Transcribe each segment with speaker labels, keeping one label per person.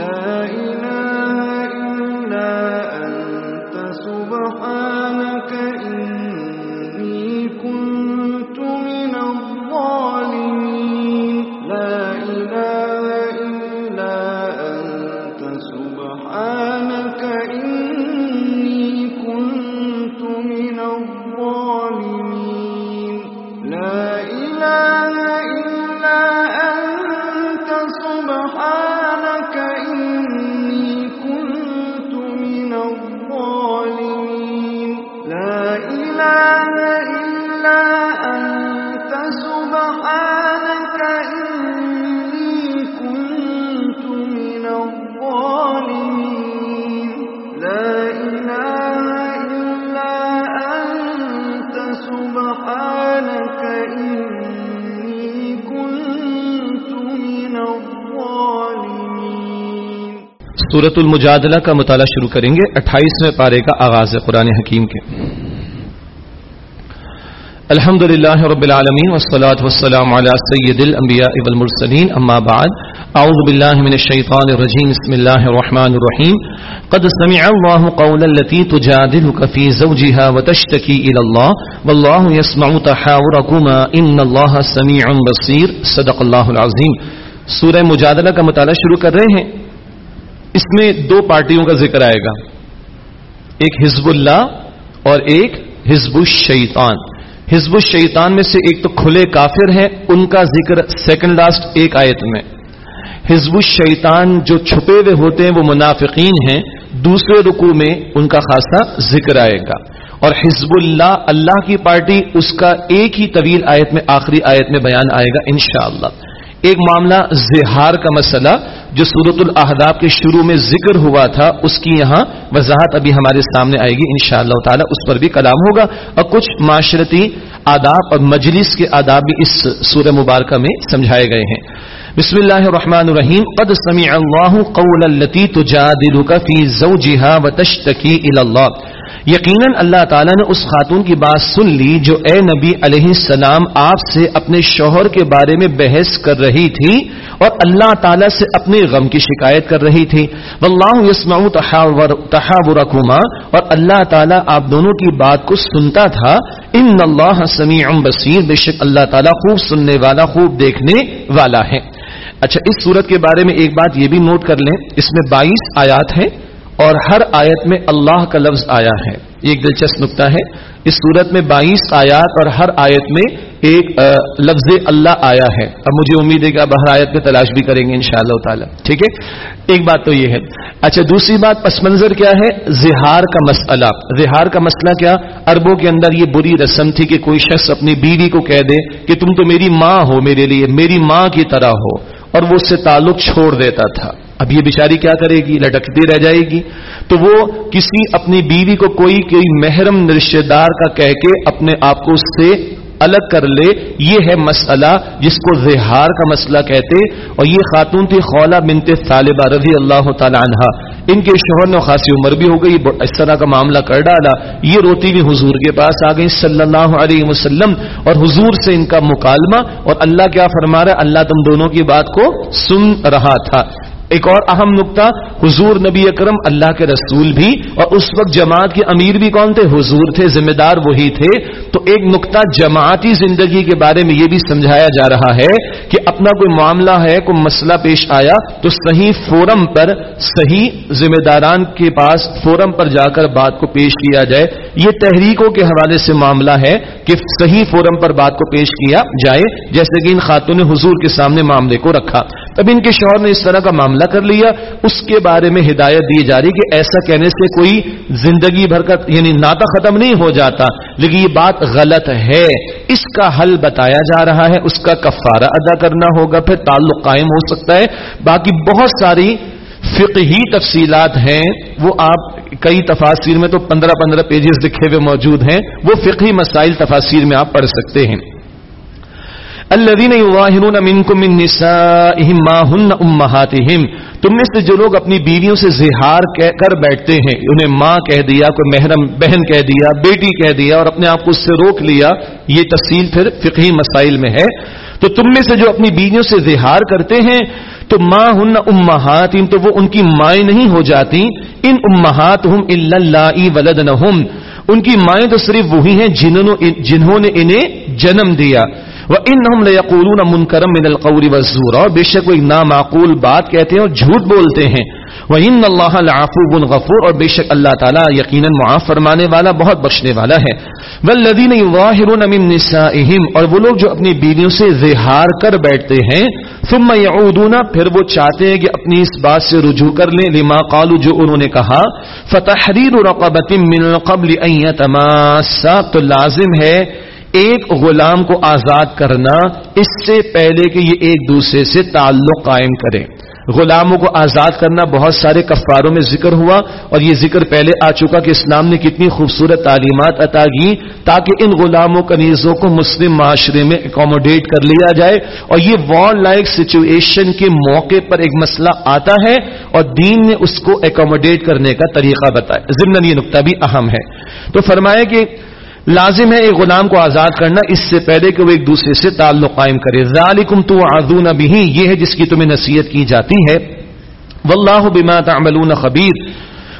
Speaker 1: لا
Speaker 2: سورت المجادلہ کا مطالعہ شروع کریں گے، اٹھائیسویں پارے کا آغاز ہے قرآن حکیم کے۔ الحمد للہ رب العالمین والصلاة والسلام على سید الانبیاء والمرسلین، اما بعد، اعوذ باللہ من الشیطان الرجیم، بسم اللہ الرحمن الرحیم۔ قد سمع الله قول التي تجادلك في زوجها وتشتكي الى الله، والله يسمع تحاوركما ان الله سميع بصير۔ صدق اللہ العظیم۔ سورہ مجادلہ کا مطالعہ شروع کر رہے ہیں۔ اس میں دو پارٹیوں کا ذکر آئے گا۔ ایک حزب اللہ اور ایک حزب الشیطان۔ حزب الشیطان میں سے ایک تو کھلے کافر ہیں، ان کا ذکر سیکنڈ لاسٹ ایک آیت میں۔ حزب الشیطان جو چھپے ہوئے ہوتے ہیں، وہ منافقین ہیں۔ دوسرے رکوع میں ان کا خاصا ذکر آئے گا۔ اور حزب اللہ اللہ کی پارٹی، اس کا ایک ہی طویل آیت میں، آخری آیت میں بیان آئے گا انشاءاللہ۔ ایک معاملہ زہار کا مسئلہ جو سورت الاحداب کے شروع میں ذکر ہوا تھا، اس کی یہاں وضاحت ابھی ہمارے سامنے آئے گی انشاءاللہ تعالی، اس پر بھی کلام ہوگا۔ اور کچھ معاشرتی آداب اور مجلس کے آداب بھی اس سورہ مبارکہ میں سمجھائے گئے ہیں۔ بسم اللہ الرحمن الرحیم. قد سمع اللہ قول التي تجادلك في زوجها وتشتكي الى الله یقیناً اللہ تعالیٰ نے اس خاتون کی بات سن لی جو اے نبی علیہ السلام آپ سے اپنے شوہر کے بارے میں بحث کر رہی تھی اور اللہ تعالیٰ سے اپنے غم کی شکایت کر رہی تھی. واللہ یسمع تحاورکما اور اللہ تعالیٰ آپ دونوں کی بات کو سنتا تھا. ان اللہ سمیع بصیر، بے شک اللہ تعالیٰ خوب سننے والا، خوب دیکھنے والا ہے. اچھا اس صورت کے بارے میں ایک بات یہ بھی نوٹ کر لیں، اس میں بائیس آیات ہیں اور ہر آیت میں اللہ کا لفظ آیا ہے۔ یہ ایک دلچسپ نقطہ ہے۔ اس صورت میں بائیس آیات اور ہر آیت میں ایک لفظ اللہ آیا ہے۔ اب مجھے امید ہے کہ اب ہر آیت میں تلاش بھی کریں گے انشاءاللہ تعالی۔ ٹھیک ہے؟ ایک بات تو یہ ہے۔ اچھا دوسری بات پس منظر کیا ہے؟ زہار کا مسئلہ۔ زہار کا مسئلہ کیا؟ اربوں کے اندر یہ بری رسم تھی کہ کوئی شخص اپنی بیوی کو کہہ دے کہ تم تو میری ماں ہو میرے لیے، میری ماں کی طرح ہو۔ اور وہ اس سے تعلق چھوڑ دیتا تھا۔ اب یہ بیچاری کیا کرے گی؟ لٹکتی رہ جائے گی۔ تو وہ کسی اپنی بیوی کو کوئی کوئی محرم رشتے دار کا کہہ کے اپنے آپ کو اس سے الگ کر لے، یہ ہے مسئلہ جس کو زہار کا مسئلہ کہتے، اور یہ خاتون تھی خولا بنت طالبہ رضی اللہ تعالی عنہ۔ ان کے شوہر نے خاصی عمر بھی ہو گئی اس طرح کا معاملہ کر ڈالا۔ یہ روتی بھی حضور کے پاس آ گئی صلی اللہ علیہ وسلم، اور حضور سے ان کا مکالمہ، اور اللہ کیا فرما رہا ہے؟ اللہ تم دونوں کی بات کو سن رہا تھا۔ ایک اور اہم نقطہ، حضور نبی اکرم اللہ کے رسول بھی اور اس وقت جماعت کے امیر بھی کون تھے؟ حضور تھے، ذمہ دار وہی تھے۔ تو ایک نقطہ جماعتی زندگی کے بارے میں یہ بھی سمجھایا جا رہا ہے کہ اپنا کوئی معاملہ ہے، کوئی مسئلہ پیش آیا تو صحیح فورم پر صحیح ذمہ داران کے پاس فورم پر جا کر بات کو پیش کیا جائے۔ یہ تحریکوں کے حوالے سے معاملہ ہے کہ صحیح فورم پر بات کو پیش کیا جائے، جیسے کہ ان خاتون نے حضور کے سامنے معاملے کو رکھا۔ تب ان کے شوہر نے اس طرح کا معاملہ کر لیا۔ اس کے بارے میں ہدایت دی جا رہی کہ ایسا کہنے سے کوئی زندگی بھر کا یعنی ناطا ختم نہیں ہو جاتا۔ لیکن یہ بات غلط ہے۔ اس کا حل بتایا جا رہا ہے۔ اس کا کفارہ ادا کرنا ہوگا۔ پھر تعلق قائم ہو سکتا ہے۔ باقی بہت ساری فقہی تفصیلات ہیں۔ وہ آپ کئی تفاصیر میں تو پندرہ پندرہ پیجز لکھے ہوئے موجود ہیں۔ وہ فقہی مسائل تفاصیر میں آپ پڑھ سکتے ہیں۔ الذين يظاهرون منكم من نسائهم ما هن امهاتهم تم میں سے جو لوگ اپنی بیویوں سے زہار کر بیٹھتے ہیں، انہیں ماں کہہ دیا، کوئی محرم بہن کہہ دیا، بیٹی کہہ دیا اور اپنے آپ کو اس سے روک لیا، یہ تفصیل پھر فقہی مسائل میں ہے۔ تو تم میں سے جو اپنی بیویوں سے زہار کرتے ہیں، تو ماں ہن امہات تو وہ ان کی مائیں نہیں ہو جاتی۔ ان امہات ہم اللہ ولد ان کی مائیں تو صرف وہی ہیں جنہوں نے انہیں جنم دیا۔ وہ ان لقول منکرم من القور وزور اور بے شک وہ ایک نامعقول بات کہتے ہیں اور جھوٹ بولتے ہیں۔ وہ ان اللہ بن غفور اور بے شک اللہ تعالیٰ یقیناً معاف فرمانے والا بہت بخشنے والا ہے۔ ولدین اور وہ لوگ جو اپنی بیویوں سے زہار کر بیٹھتے ہیں۔ ثم یعودون پھر وہ چاہتے ہیں کہ اپنی اس بات سے رجوع کر لیں۔ لما قالو جو انہوں نے کہا فتحریر رقبت من قبل ان يتماسا تو لازم ہے ایک غلام کو آزاد کرنا، اس سے پہلے کہ یہ ایک دوسرے سے تعلق قائم کرے۔ غلاموں کو آزاد کرنا بہت سارے کفاروں میں ذکر ہوا اور یہ ذکر پہلے آ چکا کہ اسلام نے کتنی خوبصورت تعلیمات عطا کی تاکہ ان غلاموں کنیزوں کو مسلم معاشرے میں اکوموڈیٹ کر لیا جائے۔ اور یہ وار لائک سچویشن کے موقع پر ایک مسئلہ آتا ہے اور دین نے اس کو اکوموڈیٹ کرنے کا طریقہ بتایا۔ ضمن یہ نقطہ بھی اہم ہے۔ تو فرمایا کہ لازم ہے ایک غلام کو آزاد کرنا، اس سے پہلے کہ وہ ایک دوسرے سے تعلق قائم کرے۔ ذالکم تو آزون بھی یہ ہے جس کی تمہیں نصیحت کی جاتی ہے۔ واللہ بما تعملون خبیر۔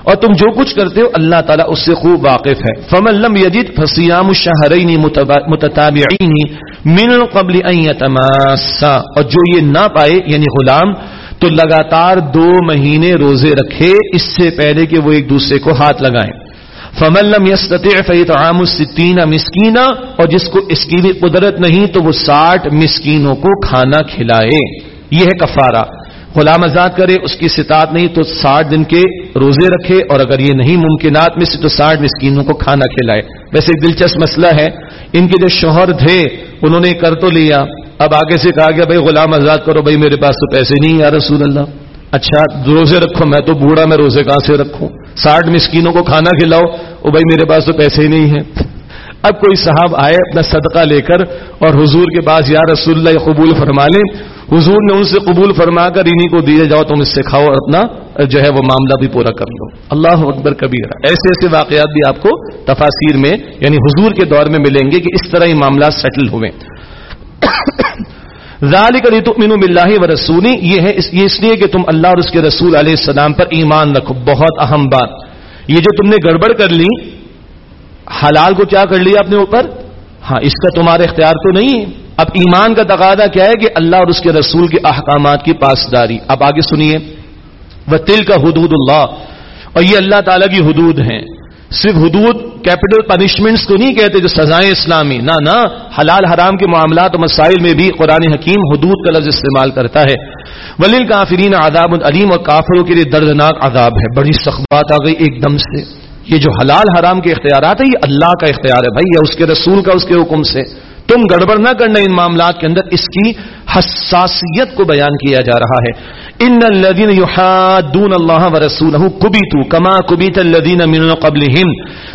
Speaker 2: اور تم جو کچھ کرتے ہو، اللہ تعالیٰ اس سے خوب واقف ہے۔ فمن لم یجد فصیام الشہرین متتابعین من قبل ان يتماسا اور جو یہ نہ پائے یعنی غلام، تو لگاتار دو مہینے روزے رکھے، اس سے پہلے کہ وہ ایک دوسرے کو ہاتھ لگائیں۔ فملم یستطع فیطعام الستین مسکینا، اور جس کو اس کی بھی قدرت نہیں تو وہ ساٹھ مسکینوں کو کھانا کھلائے۔ یہ ہے کفارہ۔ غلام آزاد کرے، اس کی ستاعت نہیں تو ساٹھ دن کے روزے رکھے، اور اگر یہ نہیں ممکنات میں سے تو ساٹھ مسکینوں کو کھانا کھلائے۔ ویسے ایک دلچسپ مسئلہ ہے۔ ان کے جو شوہر تھے، انہوں نے کر تو لیا۔ اب آگے سے کہا گیا، بھائی غلام آزاد کرو، بھائی میرے پاس تو پیسے نہیں یا رسول اللہ۔ اچھا روزے رکھو، میں تو بوڑھا، میں روزے کہاں سے رکھوں؟ ساٹھ مسکینوں کو کھانا کھلاؤ، او بھائی میرے پاس تو پیسے ہی نہیں ہیں۔ اب کوئی صاحب آئے اپنا صدقہ لے کر اور حضور کے پاس یا رسول اللہ قبول فرما لیں۔ حضور نے ان سے قبول فرما کر انہیں کو دیے جاؤ تم اس سے کھاؤ اور اپنا جو ہے وہ معاملہ بھی پورا کر لو۔ اللہ اکبر کبیر ایسے ایسے واقعات بھی آپ کو تفاصیر میں یعنی حضور کے دور میں ملیں گے کہ اس طرح یہ معاملات سیٹل ہوئے۔ ذالک لتؤمنوا باللہ ورسولی، یہ ہے یہ اس لیے کہ تم اللہ اور اس کے رسول علیہ السلام پر ایمان رکھو۔ بہت اہم بات۔ یہ جو تم نے گڑبڑ کر لی، حلال کو کیا کر لیا اپنے اوپر؟ ہاں اس کا تمہارا اختیار تو نہیں ہے۔ اب ایمان کا تقاضا کیا ہے کہ اللہ اور اس کے رسول کے احکامات کی پاسداری۔ اب آگے سنیے۔ وہ تل کا حدود اللہ اور یہ اللہ تعالی کی حدود ہیں۔ صرف حدود کیپٹل پنشمنٹس کو نہیں کہتے جو سزائیں اسلامی۔ نہ نہ، حلال حرام کے معاملات و مسائل میں بھی قرآن حکیم حدود کا لفظ استعمال کرتا ہے۔ ولیل کافرین عذاب العلیم اور کافروں کے لیے دردناک عذاب ہے۔ بڑی سخت بات آ گئی ایک دم سے۔ یہ جو حلال حرام کے اختیارات ہیں، یہ اللہ کا اختیار ہے۔ بھائی یا اس کے رسول کا، اس کے حکم سے۔ تم گڑبڑ نہ کرنا ان معاملات کے اندر۔ اس کی حساسیت کو بیان کیا جا رہا ہے۔ ان الذين يحادون الله ورسوله كبيتوا كما كبيت الذين من قبلهم۔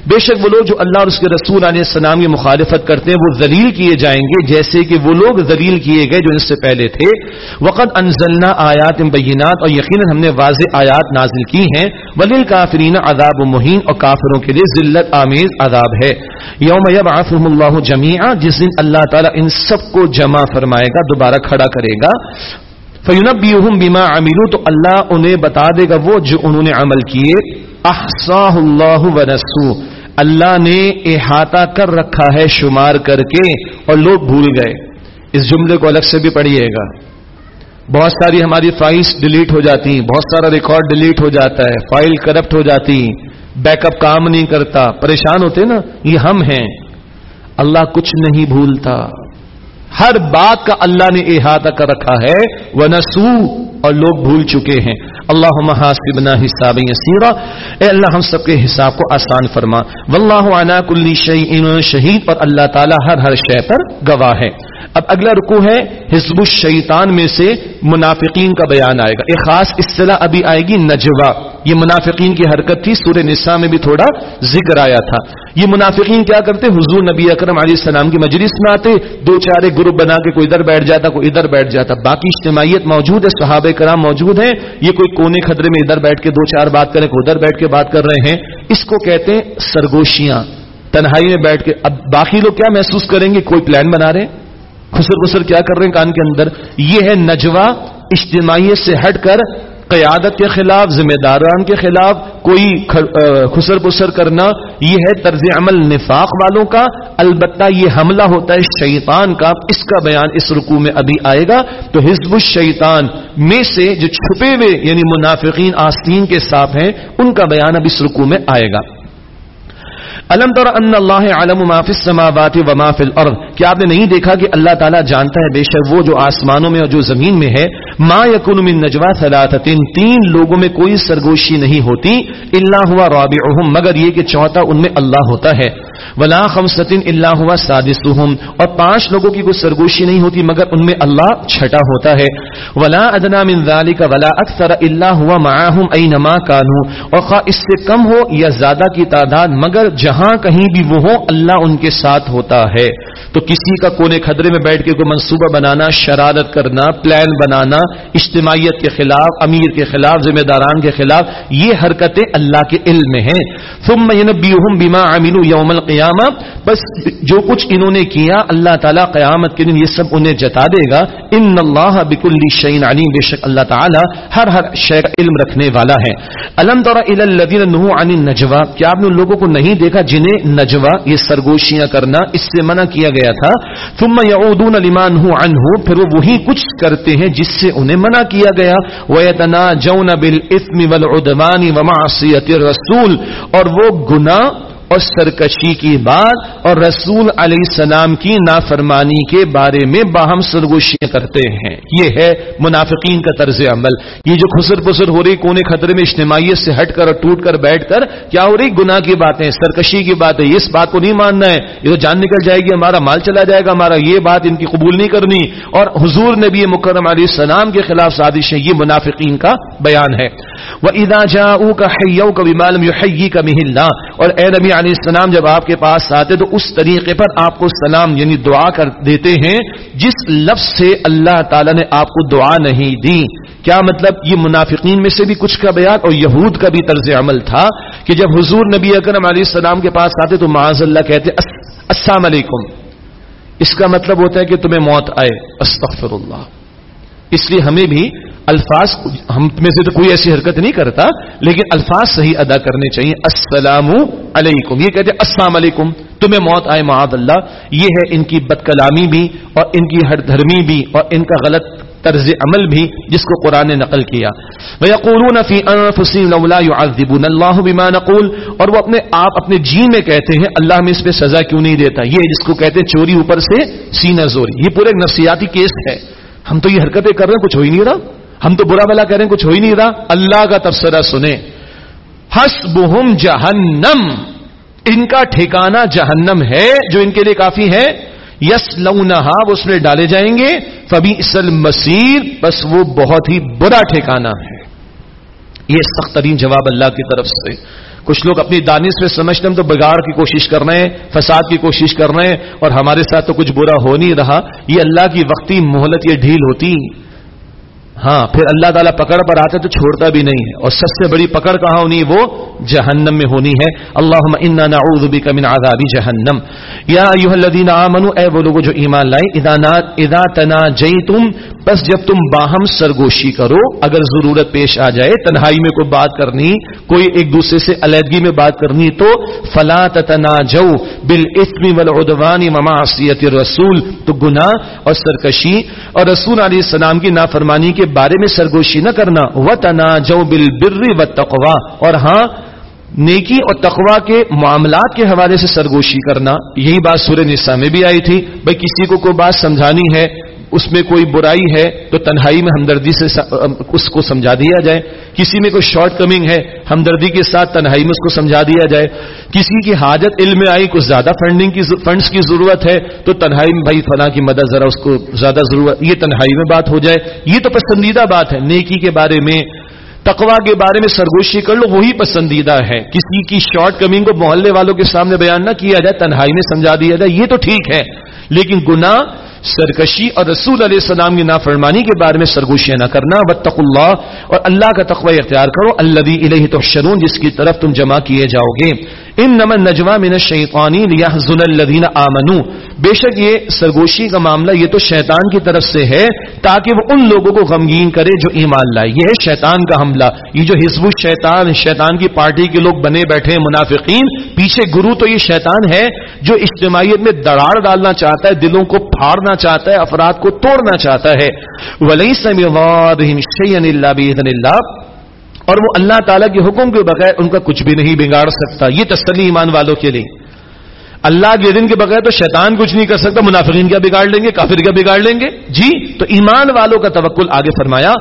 Speaker 2: بے شک وہ لوگ جو اللہ اور اس کے رسول علیہ السلام کی مخالفت کرتے ہیں، وہ ذلیل کیے جائیں گے، جیسے کہ وہ لوگ ذلیل کیے گئے جو ان سے پہلے تھے۔ وقت انزلنا آیات بینات اور یقینا ہم نے واضح آیات نازل کی ہیں۔ ولیل کافرین عذاب مہین اور کافروں کے لیے ذلت آمیز عذاب ہے۔ یوم یبعثهم الله جميعا، جس دن اللہ تعالیٰ ان سب کو جمع فرمائے گا، دوبارہ کھڑا کرے گا۔ فیونبیہم بما عملو تو اللہ انہیں بتا دے گا وہ جو انہوں نے عمل کیے۔ احصاہ اللہ ونسو اللہ نے احاطہ کر رکھا ہے شمار کر کے اور لوگ بھول گئے۔ اس جملے کو الگ سے بھی پڑھیے گا۔ بہت ساری ہماری فائلس ڈیلیٹ ہو جاتی ہیں، بہت سارا ریکارڈ ڈیلیٹ ہو جاتا ہے، فائل کرپٹ ہو جاتی بیک اپ کام نہیں کرتا۔ پریشان ہوتے نا، یہ ہم ہیں۔ اللہ کچھ نہیں بھولتا۔ ہر بات کا اللہ نے احاطہ کر رکھا ہے وہ اور لوگ بھول چکے ہیں۔ اللہ حاسبنا حساب یسیرا۔ اے اللہ، ہم سب کے حساب کو آسان فرما۔ واللہ عنا کل شیء شہید۔ اور اللہ تعالی ہر ہر شے پر گواہ ہے۔ اب اگلا رکو ہے، حزب الشیطان میں سے منافقین کا بیان آئے گا۔ ایک خاص اصطلاح ابھی آئے گی نجوا یہ منافقین کی حرکت تھی، سورہ نساء میں بھی تھوڑا ذکر آیا تھا۔ یہ منافقین کیا کرتے؟ حضور نبی اکرم علیہ السلام کی مجلس میں آتے، دو چار گروپ بنا کے کوئی ادھر بیٹھ جاتا، کوئی ادھر بیٹھ جاتا۔ باقی اجتماعیت موجود ہے، صحابہ کرام موجود ہیں۔ یہ کوئی کونے خطرے میں ادھر بیٹھ کے دو چار بات کریں، کوئی ادھر بیٹھ کے بات کر رہے ہیں۔ اس کو کہتے ہیں سرگوشیاں۔ تنہائی میں بیٹھ کے، اب باقی لوگ کیا محسوس کریں گے؟ کوئی پلان بنا رہے ہیں؟ خسر خسر کیا کر رہے ہیں کان کے اندر؟ یہ ہے نجوا اجتماعیت سے ہٹ کر قیادت کے خلاف، ذمہ داران کے خلاف کوئی خسر بسر کرنا، یہ ہے طرز عمل نفاق والوں کا۔ البتہ یہ حملہ ہوتا ہے شیطان کا۔ اس کا بیان اس رکوع میں ابھی آئے گا۔ تو حزب الشیطان میں سے جو چھپے ہوئے یعنی منافقین آستین کے ساتھ ہیں، ان کا بیان اب اس رکوع میں آئے گا۔ علم طور ان اللہ علم معاف السماوات و ما فی الارض؟ کیا آپ نے نہیں دیکھا کہ اللہ تعالیٰ جانتا ہے بے شک وہ جو آسمانوں میں اور جو زمین میں ہے؟ ما یکن من نجوا ثلاثه تین لوگوں میں کوئی سرگوشی نہیں ہوتی اللہ ہوا رابعہم، مگر یہ کہ چوتھا ان میں اللہ ہوتا ہے۔ ولا خمسۃ الا هو سادسهم اور پانچ لوگوں کی کوئی سرگوشی نہیں ہوتی مگر ان میں اللہ چھٹا ہوتا ہے۔ ولا ادنا من ذلك ولا اکثر الا هو معهم اينما كانوا اور خواہ اس سے کم ہو یا زیادہ کی تعداد، مگر جہاں کہیں بھی وہ ہو، اللہ ان کے ساتھ ہوتا ہے۔ تو کسی کا کونے خدرے میں بیٹھ کے کوئی منصوبہ بنانا، شرارت کرنا، پلان بنانا، اجتماعیت کے خلاف، امیر کے خلاف، ذمہ داران کے خلاف، یہ حرکتیں اللہ کے علم میں ہیں۔ ثم ينبئهم بما عملوا يوم القيامه بس جو کچھ انہوں نے کیا، اللہ تعالیٰ قیامت کے دن یہ سب انہیں جتا دے گا۔ ان اللہ بكل شيء علیم، بے شک اللہ تعالیٰ ہر ہر شے کا علم رکھنے والا ہے۔ الم تر الى عن النجوى کیا آپ نے ان لوگوں کو نہیں دیکھا جنہیں نجوا یہ سرگوشیاں کرنا اس سے منع کیا گیا تھا؟ ثم يعودون لمن هو عنه پھر وہ وہی کچھ کرتے ہیں جس سے انہیں منع کیا گیا۔ ويتناجون بالاثم والعدوان ومعصيه الرسول، اور وہ گناہ اور سرکشی کی بات اور رسول علیہ السلام کی نافرمانی کے بارے میں باہم سرگوشیاں کرتے ہیں۔ یہ ہے منافقین کا طرز عمل۔ یہ جو خسر پسر ہو رہی کونے خطرے میں اجتماعیت سے ہٹ کر اور ٹوٹ کر بیٹھ کر کیا ہو رہی؟ گناہ کی باتیں، سرکشی کی باتیں۔ اس بات کو نہیں ماننا ہے۔ یہ تو جان نکل جائے گی، ہمارا مال چلا جائے گا، ہمارا یہ بات ان کی قبول نہیں کرنی۔ اور حضور نبی مکرم علیہ السلام کے خلاف سازش ہے یہ منافقین کا بیان ہے۔ وہ ادا جا کا حیو کا مالم یو حی کا اور اے نبی علیہ السلام جب آپ کے پاس آتے تو اس طریقے پر آپ کو سلام یعنی دعا کر دیتے ہیں، جس لفظ سے اللہ تعالی نے آپ کو دعا نہیں دی۔ کیا مطلب یہ منافقین میں سے بھی کچھ کا بیان اور یہود کا بھی طرز عمل تھا کہ جب حضور نبی اکرم علیہ السلام کے پاس آتے تو معاذ اللہ کہتے السلام علیکم۔ اس کا مطلب ہوتا ہے کہ تمہیں موت آئے۔ استغفر اللہ۔ اس لیے ہمیں بھی الفاظ ہم میں سے تو کوئی ایسی حرکت نہیں کرتا، لیکن الفاظ صحیح ادا کرنے چاہیے۔ السلام علیکم، یہ کہتے ہیں السلام علیکم، تمہیں موت آئے معاذ اللہ۔ یہ ہے ان کی بد کلامی بھی اور ان کی ہر دھرمی بھی اور ان کا غلط طرز عمل بھی جس کو قرآن نے نقل کیا۔ وَيَقُولُونَ فِي أَنفُسِهِمْ لَوْلَا يُعَذِّبُونَ اللَّهُ بِمَا نَقُولُ۔ اور وہ اپنے آپ، اپنے جی میں کہتے ہیں، اللہ ہمیں اس پہ سزا کیوں نہیں دیتا؟ یہ جس کو کہتے ہیں چوری اوپر سے سینہ زوری یہ پورے نفسیاتی کیس ہے۔ ہم تو یہ حرکتیں کر رہے ہیں، کچھ ہو ہی نہیں رہا۔ ہم تو برا بلا کہہ رہے ہیں، کچھ ہو ہی نہیں رہا۔ اللہ کا تبصرہ سنیں۔ ہس بہم جہنم۔ ان کا ٹھکانہ جہنم ہے، جو ان کے لیے کافی ہے۔ یس لونہا وہ اس میں ڈالے جائیں گے۔ فبی اسل مسیر بس وہ بہت ہی برا ٹھکانہ ہے۔ یہ سخت ترین جواب اللہ کی طرف سے۔ کچھ لوگ اپنی دانش میں سمجھتے ہم تو بگاڑ کی کوشش کر رہے ہیں، فساد کی کوشش کر رہے ہیں، اور ہمارے ساتھ تو کچھ برا ہو نہیں رہا۔ یہ اللہ کی وقتی مہلت، یہ ڈھیل ہوتی۔ ہاں پھر اللہ تعالیٰ پکڑ پر آتے تو چھوڑتا بھی نہیں ہے۔ اور سب سے بڑی پکڑ کہاں ہونی؟ وہ جہنم میں ہونی ہے۔ اللہ نعوذ بک من عذاب جہنم۔ یا ایوہ الذین آمنوا، اے وہ لوگ جو ایمان لائے اذا تناجیتم بس جب تم باہم سرگوشی کرو، اگر ضرورت پیش آ جائے، تنہائی میں کوئی بات کرنی، کوئی ایک دوسرے سے علیحدگی میں بات کرنی، تو فلا تتناجو بالاسم والعدوان ومعصیت الرسول، تو گناہ اور سرکشی اور رسول علیہ السلام کی نافرمانی کے بارے میں سرگوشی نہ کرنا و تنا جو بل بر اور ہاں نیکی اور تقوا کے معاملات کے حوالے سے سرگوشی کرنا۔ یہی بات سورہ نساء میں بھی آئی تھی۔ بھائی، کسی کو کوئی بات سمجھانی ہے اس میں کوئی برائی ہے تو تنہائی میں ہمدردی سے اس کو سمجھا دیا جائے۔ کسی میں کوئی شارٹ کمنگ ہے، ہمدردی کے ساتھ تنہائی میں اس کو سمجھا دیا جائے۔ کسی کی حاجت علم میں آئی، کچھ زیادہ فنڈنگ کی فنڈز کی ضرورت ہے، تو تنہائی میں بھائی فلاں کی مدد ذرا اس کو زیادہ ضرورت یہ تنہائی میں بات ہو جائے۔ یہ تو پسندیدہ بات ہے، نیکی کے بارے میں تقوا کے بارے میں سرگوشی کر لو، وہی پسندیدہ ہے۔ کسی کی شارٹ کمنگ کو محلے والوں کے سامنے بیان نہ کیا جائے، تنہائی میں سمجھا دیا جائے، یہ تو ٹھیک ہے۔ لیکن گناہ سرکشی اور رسول علیہ السلام کی نافرمانی کے بارے میں سرگوشیاں نہ کرنا بتق اللہ اور اللہ کا تقوی اختیار کرو اللہ الہ تحشرون، جس کی طرف تم جمع کیے جاؤ گے۔ ان نمن نجوا من شیطانی الذین آمنو۔ بے شک یہ سرگوشی کا معاملہ یہ تو شیطان کی طرف سے ہے، تاکہ وہ ان لوگوں کو غمگین کرے جو ایمان لائے۔ یہ ہے شیطان کا حملہ۔ یہ جو حزب الشیطان، شیطان کی پارٹی کے لوگ بنے بیٹھے منافقین، پیچھے گرو تو یہ شیطان ہے جو اجتماعیت میں دراڑ ڈالنا چاہتا ہے، دلوں کو پھاڑنا چاہتا ہے، افراد کو توڑنا چاہتا ہے۔ ولی اللہ اور وہ اللہ تعالیٰ کے حکم کے بغیر ان کا کچھ بھی نہیں بگاڑ سکتا۔ یہ تسلی ایمان والوں کے لیے۔ اللہ کے دن کے بغیر تو شیطان کچھ نہیں کر سکتا، منافقین کیا بگاڑ لیں گے؟ کافر کیا بگاڑ لیں گے؟ جی تو ایمان والوں کا توکل آگے فرمایا۔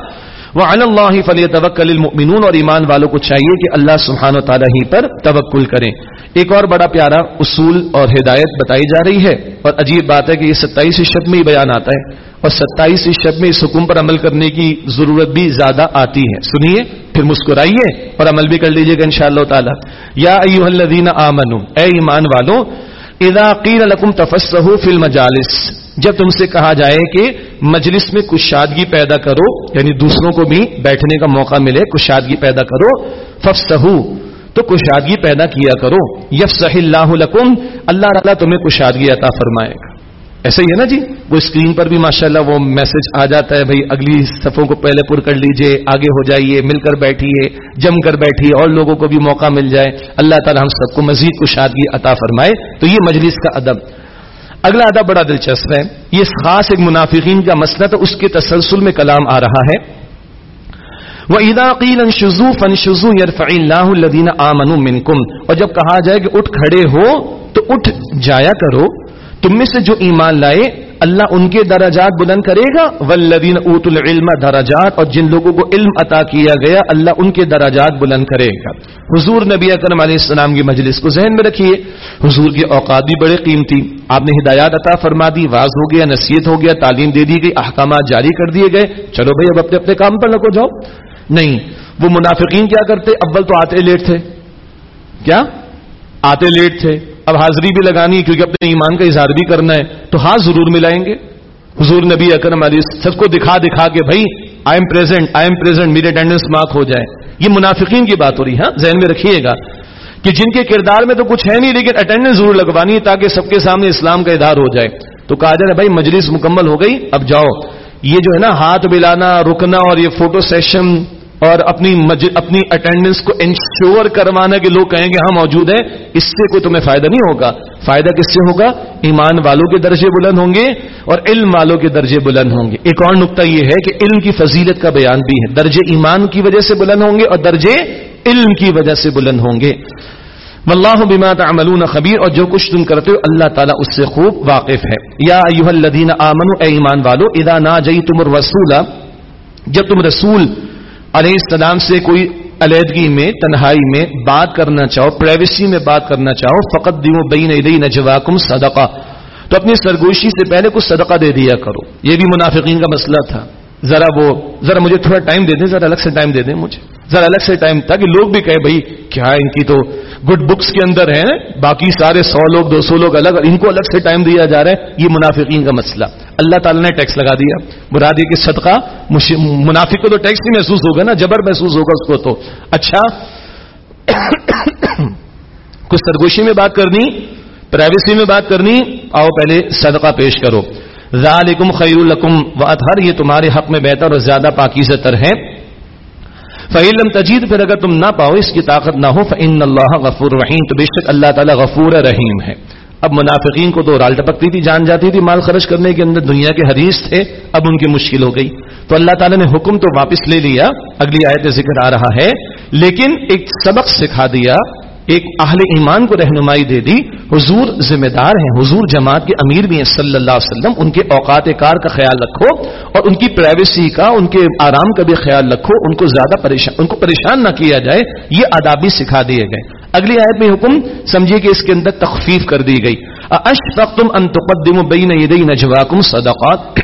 Speaker 2: وہ اللہ فلی توکل المؤمنون، اور ایمان والوں کو چاہیے کہ اللہ سبحانہ و تعالیٰ ہی پر توکل کریں۔ ایک اور بڑا پیارا اصول اور ہدایت بتائی جا رہی ہے، اور عجیب بات ہے کہ یہ ستائیس شب میں ہی بیان آتا ہے، اور ستائیس شب میں اس حکم پر عمل کرنے کی ضرورت بھی زیادہ آتی ہے۔ سنیے، پھر مسکرائیے اور عمل بھی کر لیجیے گا ان شاء اللہ تعالیٰ۔ یا الذین آمنو اے ایمان والوں اذا قیل لکم تفسہو فی المجالس جب تم سے کہا جائے کہ مجلس میں کشادگی پیدا کرو یعنی دوسروں کو بھی بیٹھنے کا موقع ملے، کشادگی پیدا کرو ففسہو تو کشادگی پیدا کیا کرو، یفسح اللہ لکم، اللہ تعالیٰ تمہیں کشادگی عطا فرمائے گا۔ ایسا ہی ہے نا جی؟ وہ اسکرین پر بھی ماشاءاللہ وہ میسج آ جاتا ہے، بھائی اگلی صفوں کو پہلے پر کر لیجیے، آگے ہو جائیے، مل کر بیٹھیے، جم کر بیٹھیے، اور لوگوں کو بھی موقع مل جائے۔ اللہ تعالی ہم سب کو مزید کشادگی عطا فرمائے۔ تو یہ مجلس کا ادب۔ اگلا ادا بڑا دلچسپ ہے۔ یہ خاص ایک منافقین کا مسئلہ تھا اس کے تسلسل میں کلام آ رہا ہے۔ وہ ادا قیل شزو فن شزو یرف اللہ الدین آمن منکم اور جب کہا جائے کہ اٹھ کھڑے ہو تو اٹھ جایا کرو۔ تم میں سے جو ایمان لائے اللہ ان کے درجات بلند کرے گا۔ ولدین اوت العلم درجات اور جن لوگوں کو علم عطا کیا گیا، اللہ ان کے درجات بلند کرے گا۔ حضور نبی اکرم علیہ السلام کی مجلس کو ذہن میں رکھیے۔ حضور کی اوقات بھی بڑے قیمتی۔ آپ نے ہدایات عطا فرما دی واز ہو گیا، نصیحت ہو گیا، تعلیم دے دی گئی، احکامات جاری کر دیے گئے۔ چلو بھائی، اب اپنے اپنے کام پر لگو، جاؤ۔ نہیں، وہ منافقین کیا کرتے؟ اول تو آتے لیٹ تھے۔ کیا؟ آتے لیٹ تھے۔ اب حاضری بھی لگانی کیونکہ اپنے ایمان کا اظہار بھی کرنا ہے۔ تو ہاں ضرور ملائیں گے۔ حضور نبی اکرم علیہ سب کو دکھا دکھا کے بھائی I am present I am present میرے اٹینڈنس مارک ہو جائے یہ منافقین کی بات ہو رہی ہے ہاں؟ ذہن میں رکھیے گا کہ جن کے کردار میں تو کچھ ہے نہیں، لیکن اٹینڈنس ضرور لگوانی ہے تاکہ سب کے سامنے اسلام کا ادار ہو جائے۔ تو کہا جائے بھائی، مجلس مکمل ہو گئی، اب جاؤ۔ یہ جو ہے نا، ہاتھ ملانا، رکنا اور یہ فوٹو سیشن اور اپنی اپنی اٹینڈنس کو انشور کروانا کہ لوگ کہیں کہ ہاں موجود ہیں، اس سے کوئی تمہیں فائدہ نہیں ہوگا۔ فائدہ کس سے ہوگا؟ ایمان والوں کے درجے بلند ہوں گے اور علم والوں کے درجے بلند ہوں گے۔ ایک اور نقطہ یہ ہے کہ علم کی فضیلت کا بیان بھی ہے۔ درجے ایمان کی وجہ سے بلند ہوں گے اور درجے علم کی وجہ سے بلند ہوں گے۔ واللہ بما تعملون خبیر۔ اور جو کچھ تم کرتے ہو، اللہ تعالیٰ اس سے خوب واقف ہے۔ یا ایوہ الذین آمنوا، اے ایمان والو، اذا ناجیتم الرسول، جب تم رسول علیہ السلام سے کوئی علیحدگی میں، تنہائی میں بات کرنا چاہو پرائیویسی میں بات کرنا چاہو، فقط دیو بین نجواکم صدقہ۔ تو اپنی سرگوشی سے پہلے کچھ صدقہ دے دیا کرو۔ یہ بھی منافقین کا مسئلہ تھا۔ ذرا وہ، ذرا مجھے تھوڑا ٹائم دے دیں، ذرا الگ سے ٹائم دے دیں مجھے۔ ذرا الگ سے ٹائم تاکہ لوگ بھی کہے بھائی، کیا ان کی تو گڈ بکس کے اندر ہیں؟ باقی سارے سو لوگ، دو سو لوگ الگ، ان کو الگ سے ٹائم دیا جا رہا ہے؟ یہ منافقین کا مسئلہ۔ اللہ تعالیٰ نے ٹیکس لگا دیا۔ مرادی کی صدقہ منافق کو تو ٹیکس نہیں محسوس ہوگا نا، جبر محسوس ہوگا اس کو تو۔ اچھا کچھ سرگوشی میں بات کرنی پرائیویسی میں بات کرنی، آؤ پہلے صدقہ پیش کرو۔ ذالکم خیر الکم و اطہر یہ تمہارے حق میں بہتر اور زیادہ پاکیزہ تر ہے۔ فعلم تجید پھر اگر تم نہ پاؤ، اس کی طاقت نہ ہو فن اللہ غفور رحیم تو بے شک اللہ تعالیٰ غفور رحیم ہے۔ اب منافقین کو تو رال ٹپکتی تھی، جان جاتی تھی مال خرچ کرنے کے اندر دنیا کے حریث تھے، اب ان کی مشکل ہو گئی۔ تو اللہ تعالیٰ نے حکم تو واپس لے لیا۔ اگلی آیت ذکر آ رہا ہے۔ لیکن ایک سبق سکھا دیا۔ ایک اہل ایمان کو رہنمائی دے دی۔ حضور ذمہ دار ہیں، حضور جماعت کے امیر بھی ہیں، صلی اللہ علیہ وسلم۔ ان کے اوقات کار کا خیال رکھو اور ان کی پرائیویسی کا، ان کے آرام کا بھی خیال رکھو۔ ان کو زیادہ پریشان، ان کو پریشان نہ کیا جائے۔ یہ آدابی سکھا دیے گئے۔ اگلی آیت میں حکم سمجھیے کہ اس کے اندر تخفیف کر دی گئی۔ اشفقتم ان تقدموا بین یدی نجواکم صدقات؟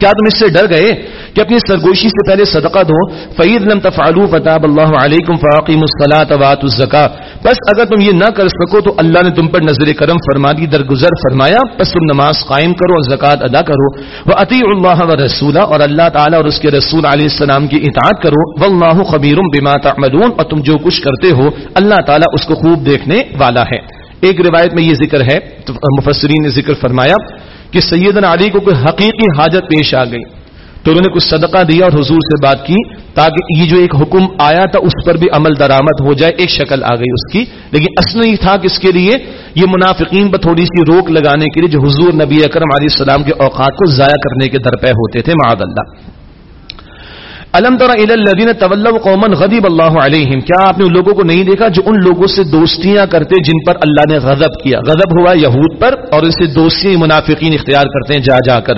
Speaker 2: کیا تم اس سے ڈر گئے کہ اپنی سرگوشی سے پہلے صدقہ دو؟ فعید لم تفعلوا فتاب اللہ علیکم فاقیم الصلاۃ وات الزکاۃ بس اگر تم یہ نہ کر سکو تو اللہ نے تم پر نظر کرم فرما دی درگزر فرمایا۔ بس تم نماز قائم کرو اور زکات ادا کرو۔ وہ عطی اللہ و رسولہ اور اللہ تعالیٰ اور اس کے رسول علیہ السلام کی اطاعت کرو۔ واللہ خبیر بما تعملون۔ اور تم جو کچھ کرتے ہو، اللہ تعالیٰ اس کو خوب دیکھنے والا ہے۔ ایک روایت میں یہ ذکر ہے، مفسرین نے ذکر فرمایا کہ سیدنا علی کو کوئی حقیقی حاجت پیش آ گئی تو انہوں نے کچھ صدقہ دیا اور حضور سے بات کی تاکہ یہ جو ایک حکم آیا تھا اس پر بھی عمل درآمد ہو جائے، ایک شکل آ گئی اس کی۔ لیکن اصل یہ تھا کہ اس کے لیے یہ منافقین پر تھوڑی سی روک لگانے کے لیے جو حضور نبی اکرم علیہ السلام کے اوقات کو ضائع کرنے کے درپے ہوتے تھے معاد اللہ۔ علم الدین طول قومن غدیب اللہ علیہم کیا آپ نے ان لوگوں کو نہیں دیکھا جو ان لوگوں سے دوستیاں کرتے جن پر اللہ نے غضب کیا؟ غضب ہوا یہود پر اور ان سے دوستی منافقین اختیار کرتے ہیں جا جا کر۔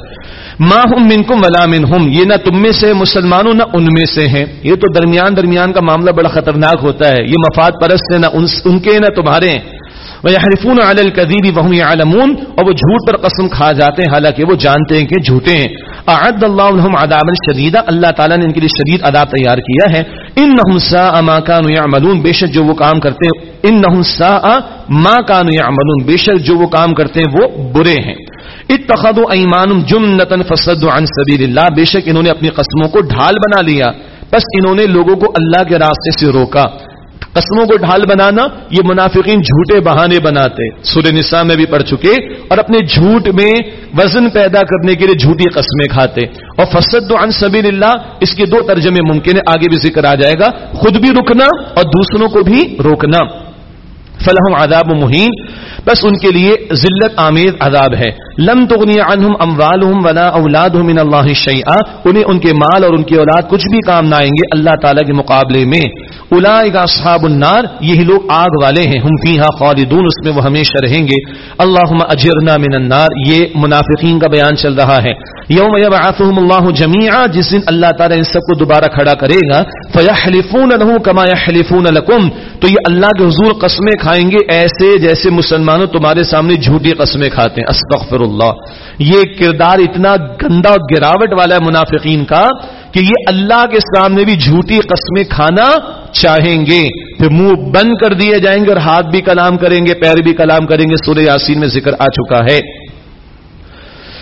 Speaker 2: ما ہم منکم ولا منہم یہ نہ تم میں سے مسلمانوں نہ ان میں سے ہیں۔ یہ تو درمیان درمیان کا معاملہ بڑا خطرناک ہوتا ہے۔ یہ مفاد پرست ہے نہ ان کے نہ تمہارے ہیں۔ حریفون عالل قدیبی وہم عالمون اور وہ جھوٹ پر قسم کھا جاتے ہیں، حالانکہ وہ جانتے ہیں کہ جھوٹے ہیں۔ اعد اللہ عنہم عذاب شدیدہ اللہ تعالیٰ نے ان کے لیے شدید عذاب تیار کیا ہے۔ ان سا ما كانوا يعملون۔ بے شک جو وہ کام کرتے ہیں ان سا ما كانوا يعملون۔ بے شک جو وہ کام کرتے ہیں، وہ برے ہیں۔ اتخذوا ایمان جمنتا فصدوا عن سبیل اللہ بے شک انہوں نے اپنی قسموں کو ڈھال بنا لیا۔ بس انہوں نے لوگوں کو اللہ کے راستے سے روکا۔ قسموں کو ڈھال بنانا، یہ منافقین جھوٹے بہانے بناتے۔ سورہ نساء میں بھی پڑھ چکے، اور اپنے جھوٹ میں وزن پیدا کرنے کے لیے جھوٹی قسمیں کھاتے۔ اور فسد عن سبیل اللہ اس کے دو ترجمے ممکن ہے آگے بھی ذکر آ جائے گا۔ خود بھی رکنا اور دوسروں کو بھی روکنا۔ فلحم عذاب مہین۔ بس ان کے لیے ذلت آمیز عذاب ہے۔ لم تغنی عنہم اموالہم ولا اولادہم من اللہ شیئا۔ انہیں ان کے مال اور ان کی اولاد کچھ بھی کام نہ آئیں گے اللہ تعالی کے مقابلے میں۔ اولئک اصحاب النار، یہی لوگ آگ والے ہیں۔ ہم فیہا خالدون، اس میں وہ ہمیشہ رہیں گے۔ اللہم اجرنا من النار، یہ منافقین کا بیان چل رہا ہے۔ یوم یبعثہم اللہ جميعا جس دن اللہ تعالی ان سب کو دوبارہ کھڑا کرے گا۔ فیحلفون له كما يحلفون لكم تو یہ اللہ کے حضور قسمیں کھا کھائیں گے، ایسے جیسے مسلمانوں تمہارے سامنے جھوٹی قسمیں کھاتے ہیں. استغفر اللہ یہ کردار اتنا گندا گراوٹ والا ہے منافقین کا کہ یہ اللہ کے سامنے بھی جھوٹی قسمیں کھانا چاہیں گے۔ پھر منہ بند کر دیے جائیں گے اور ہاتھ بھی کلام کریں گے، پیر بھی کلام کریں گے۔ سورہ یاسین میں ذکر آ چکا ہے۔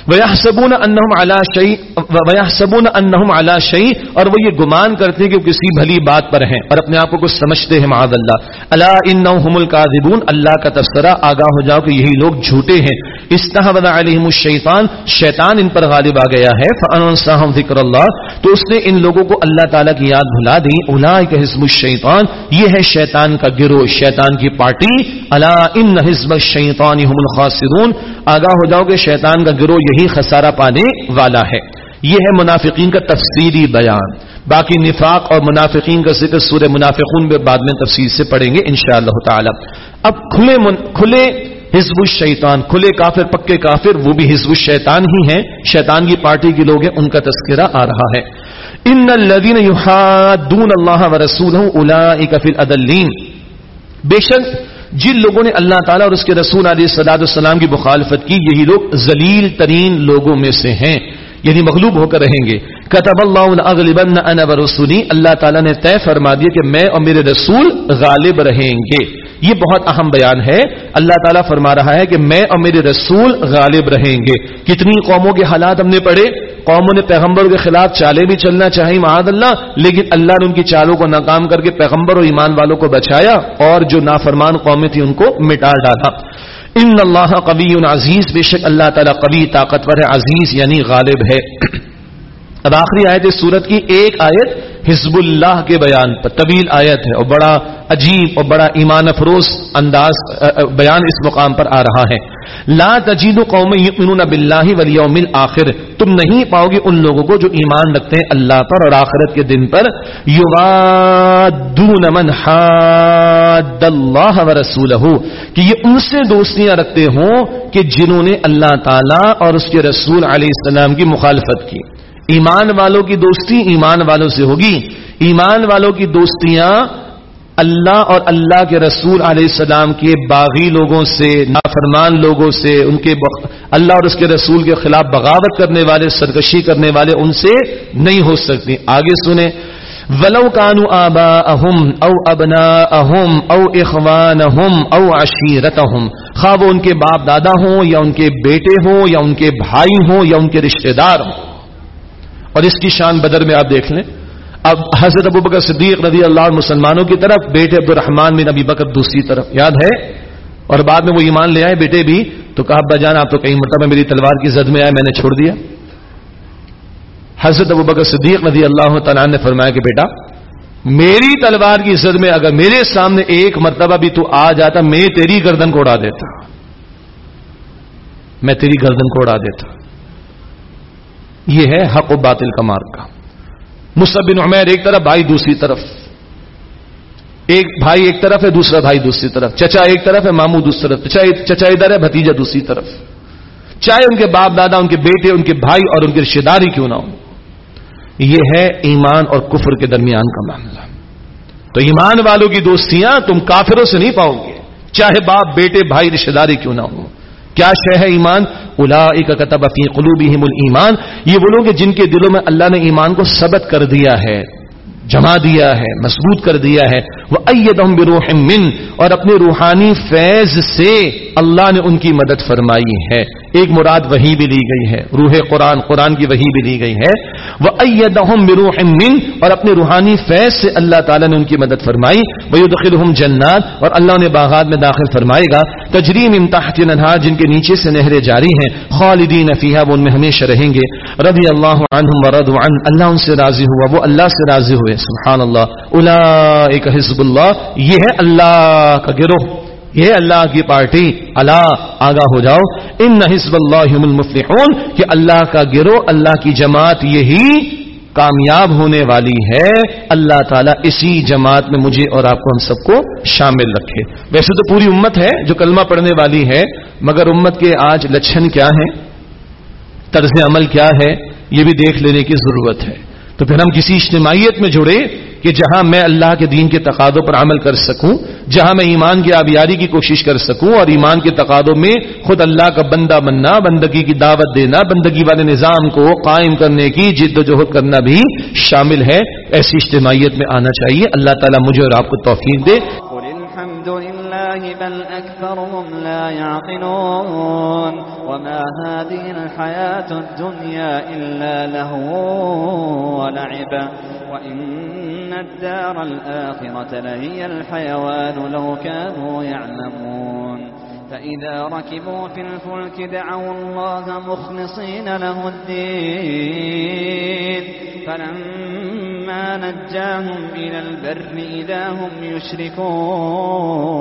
Speaker 2: وَيَحْسَبُونَ أَنَّهُمْ عَلَى شَيْءٍ وَيَحْسَبُونَ أَنَّهُمْ عَلَى شَيْءٍ اور وہ یہ گمان کرتے ہیں کہ وہ کسی بھلی بات پر ہیں اور اپنے آپ کو کچھ سمجھتے ہیں، معاذ اللہ۔ الا انهم الكاذبون۔ اللہ کا تفسرہ آگاہ ہو جاؤ کہ یہی لوگ جھوٹے ہیں۔ استحوذ علیہم الشیطان، شیطان ان پر غالب آ گیا ہے۔ فانساهم ذکر اللہ تو اس نے ان لوگوں کو اللہ تعالی کی یاد بھلا دی۔ اولئک حزب الشیطان یہ ہے شیطان کا گروہ، شیطان کی پارٹی۔ الا ان حزب الشیطان هم الخاسرون۔ آگاہ ہو جاؤ کہ شیطان کا گروہ یہی خسارہ پانے والا ہے۔ یہ ہے منافقین کا تفصیلی بیان۔ باقی نفاق اور منافقین کا ذکر سورہ منافقون میں بعد میں تفصیل سے پڑھیں گے انشاءاللہ تعالی۔ اب کھلے من... کھلے حزب الشیطان، کھلے کافر، پکے کافر، وہ بھی حزب الشیطان ہی ہیں۔ شیطان کی پارٹی کے لوگ ہیں، ان کا تذکرہ آ رہا ہے۔ ان الذين يحادون الله ورسوله اولئك في الادلين بے شک جن لوگوں نے اللہ تعالیٰ اور اس کے رسول علیہ السلاد السلام کی مخالفت کی، یہی لوگ ذلیل ترین لوگوں میں سے ہیں۔ یعنی مغلوب ہو کر رہیں گے۔ کتب اللہ انا برسولی اللہ تعالیٰ نے طے فرما دیا کہ میں اور میرے رسول غالب رہیں گے۔ یہ بہت اہم بیان ہے۔ اللہ تعالیٰ فرما رہا ہے کہ میں اور میرے رسول غالب رہیں گے۔ کتنی قوموں کے حالات ہم نے پڑھے۔ قوموں نے پیغمبر کے خلاف چالے بھی چلنا چاہیے معاد اللہ، لیکن اللہ نے ان کی چالوں کو ناکام کر کے پیغمبر اور ایمان والوں کو بچایا اور جو نافرمان قومیں تھیں ان کو مٹا ڈالا۔ ان اللہ قبی عزیز، بے شک اللہ تعالیٰ قبی طاقتور ہے عزیز یعنی غالب ہے۔ اب آخری آیت اس سورت کی ایک آیت حزب اللہ کے بیان پر طویل آیت ہے اور بڑا عجیب اور بڑا ایمان افروز انداز بیان اس مقام پر آ رہا ہے۔ لا تجید قوم یؤمنون باللہ والیوم الاخر۔ تم نہیں پاؤ گے ان لوگوں کو جو ایمان رکھتے ہیں اللہ پر اور آخرت کے دن پر۔ یوادون من حاد اللہ ورسولہ کہ یہ ان سے دوستیاں رکھتے ہوں کہ جنہوں نے اللہ تعالی اور اس کے رسول علیہ السلام کی مخالفت کی۔ ایمان والوں کی دوستی ایمان والوں سے ہوگی۔ ایمان والوں کی دوستیاں اللہ اور اللہ کے رسول علیہ السلام کے باغی لوگوں سے، نافرمان لوگوں سے، ان کے بخ... اللہ اور اس کے رسول کے خلاف بغاوت کرنے والے، سرکشی کرنے والے ان سے نہیں ہو سکتی۔ آگے سنیں۔ ولو کانو آبا اہم او ابنا اہم او اخوان اہم او عشیرت خواب ان کے باپ دادا ہوں یا ان کے بیٹے ہوں یا ان کے بھائی ہوں یا ان کے رشتہ دار ہوں۔ اور اس کی شان بدر میں آپ دیکھ لیں۔ اب حضرت ابو بکر صدیق رضی اللہ مسلمانوں کی طرف، بیٹے عبد الرحمان بن نبی بکر دوسری طرف۔ یاد ہے؟ اور بعد میں وہ ایمان لے آئے، بیٹے بھی تو کہا، ابا جان، آپ تو کہیں مرتبہ میری تلوار کی زد میں آئے، میں نے چھوڑ دیا۔ حضرت ابو بکر صدیق رضی اللہ تعالیٰ نے فرمایا کہ بیٹا، میری تلوار کی زد میں اگر میرے سامنے ایک مرتبہ بھی تو آ جاتا، میں تیری گردن کو اڑا دیتا۔ میں تیری گردن کو اڑا دیتا۔ یہ ہے حق و باطل کا مارک کا مصب بن عمیر ایک طرف، بھائی دوسری طرف۔ ایک بھائی ایک طرف ہے، دوسرا بھائی دوسری طرف۔ چچا ایک طرف ہے مامو دوسری طرف۔ چچا ادھر ہے، بھتیجا دوسری طرف۔ چاہے ان کے باپ، دادا، ان کے بیٹے، ان کے بھائی اور ان کی رشتے داری کیوں نہ ہو۔ یہ ہے ایمان اور کفر کے درمیان کا معاملہ۔ تو ایمان والوں کی دوستیاں تم کافروں سے نہیں پاؤ گے۔ چاہے باپ، بیٹے، بھائی رشتے داری کیوں نہ ہو۔ کیا شہ ہے ایمان؟ الا کتب فی قلوبہم الایمان۔ یہ وہ لوگ جن کے دلوں میں اللہ نے ایمان کو ثبت کر دیا ہے، جما دیا ہے، مضبوط کر دیا ہے۔ وہ بروح من۔ اور اپنے روحانی فیض سے اللہ نے ان کی مدد فرمائی ہے۔ ایک مراد وہی بھی لی گئی ہے، روح قرآن قرآن کی وہی بھی لی گئی ہے۔ وہ بروح من، اور اپنے روحانی فیض سے اللہ تعالیٰ نے ان کی مدد فرمائی۔ وہ جنات، اور اللہ نے باغات میں داخل فرمائے گا۔ تجریم امتاح ننہار جن کے نیچے سے نہریں جاری ہیں۔ خالدین فیحا وہ ان میں ہمیشہ رہیں گے۔ رضی اللہ عنہم ورد عن اللہ ان سے راضی ہوا، وہ اللہ سے راضی ہوئے۔ سبحان اللہ۔ الا حزب اللہ یہ ہے اللہ کا گروہ۔ یہ اللہ کی پارٹی اللہ آگاہ ہو جاؤ۔ ان حزب اللہ المفلحون، کہ اللہ کا گروہ، اللہ کی جماعت یہی کامیاب ہونے والی ہے۔ اللہ تعالیٰ اسی جماعت میں مجھے اور آپ کو ہم سب کو شامل رکھے۔ ویسے تو پوری امت ہے جو کلمہ پڑھنے والی ہے، مگر امت کے آج لچھن کیا ہیں؟ طرز عمل کیا ہے؟ یہ بھی دیکھ لینے کی ضرورت ہے۔ تو پھر ہم کسی اجتماعیت میں جڑے کہ جہاں میں اللہ کے دین کے تقادوں پر عمل کر سکوں، جہاں میں ایمان کی آبیاری کی کوشش کر سکوں اور ایمان کے تقادوں میں خود اللہ کا بندہ بننا، بندگی کی دعوت دینا، بندگی والے نظام کو قائم کرنے کی جد و جہد کرنا بھی شامل ہے۔ ایسی اجتماعیت میں آنا چاہیے۔ اللہ تعالیٰ مجھے اور آپ کو توفیق دے۔
Speaker 3: الله بل أكثرهم لا يعقلون وما هذه الحياة الدنيا إلا لهو ولعب وإن الدار الآخرة لهي الحيوان لو كانوا يعلمون فإذا ركبوا في الفلك دعوا الله مخلصين له الدين فلما نجاهم إلى البر إذا هم يشركون